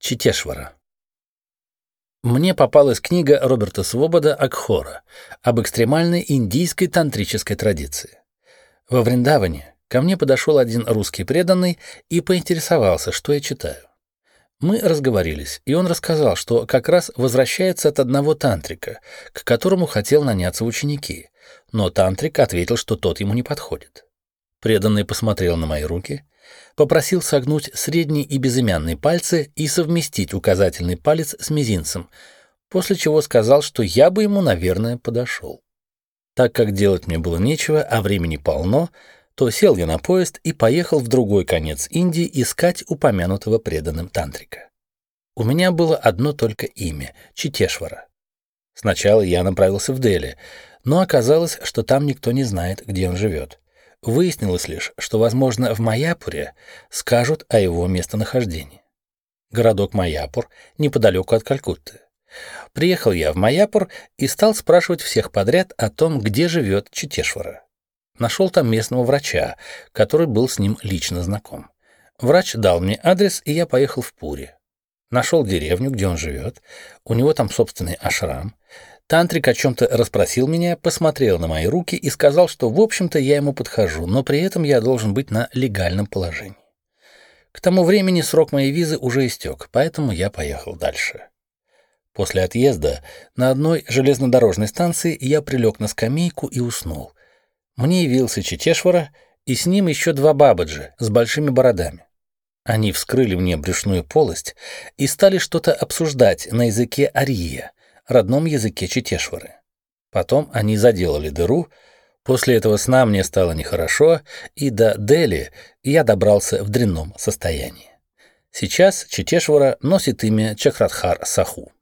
Читешвара. Мне попалась книга Роберта Свобода «Акхора» об экстремальной индийской тантрической традиции. Во Вриндаване ко мне подошел один русский преданный и поинтересовался, что я читаю. Мы разговорились, и он рассказал, что как раз возвращается от одного тантрика, к которому хотел наняться ученики, но тантрик ответил, что тот ему не подходит. Преданный посмотрел на мои руки, попросил согнуть средний и безымянный пальцы и совместить указательный палец с мизинцем, после чего сказал, что я бы ему, наверное, подошел. Так как делать мне было нечего, а времени полно, то сел я на поезд и поехал в другой конец Индии искать упомянутого преданным тантрика. У меня было одно только имя — Читешвара. Сначала я направился в Дели, но оказалось, что там никто не знает, где он живет. Выяснилось лишь, что, возможно, в Майяпуре скажут о его местонахождении. Городок Майяпур неподалеку от Калькутты. Приехал я в Майяпур и стал спрашивать всех подряд о том, где живет Читешвара. Нашел там местного врача, который был с ним лично знаком. Врач дал мне адрес, и я поехал в Пури. Нашел деревню, где он живет. У него там собственный ашрам. Тантрик о чем-то расспросил меня, посмотрел на мои руки и сказал, что, в общем-то, я ему подхожу, но при этом я должен быть на легальном положении. К тому времени срок моей визы уже истек, поэтому я поехал дальше. После отъезда на одной железнодорожной станции я прилег на скамейку и уснул. Мне явился Читешвара, и с ним еще два бабаджи с большими бородами. Они вскрыли мне брюшную полость и стали что-то обсуждать на языке ария — родном языке Читешвары. Потом они заделали дыру, после этого сна мне стало нехорошо, и до Дели я добрался в дрянном состоянии. Сейчас Читешвара носит имя Чакрадхар Саху.